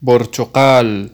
borchokal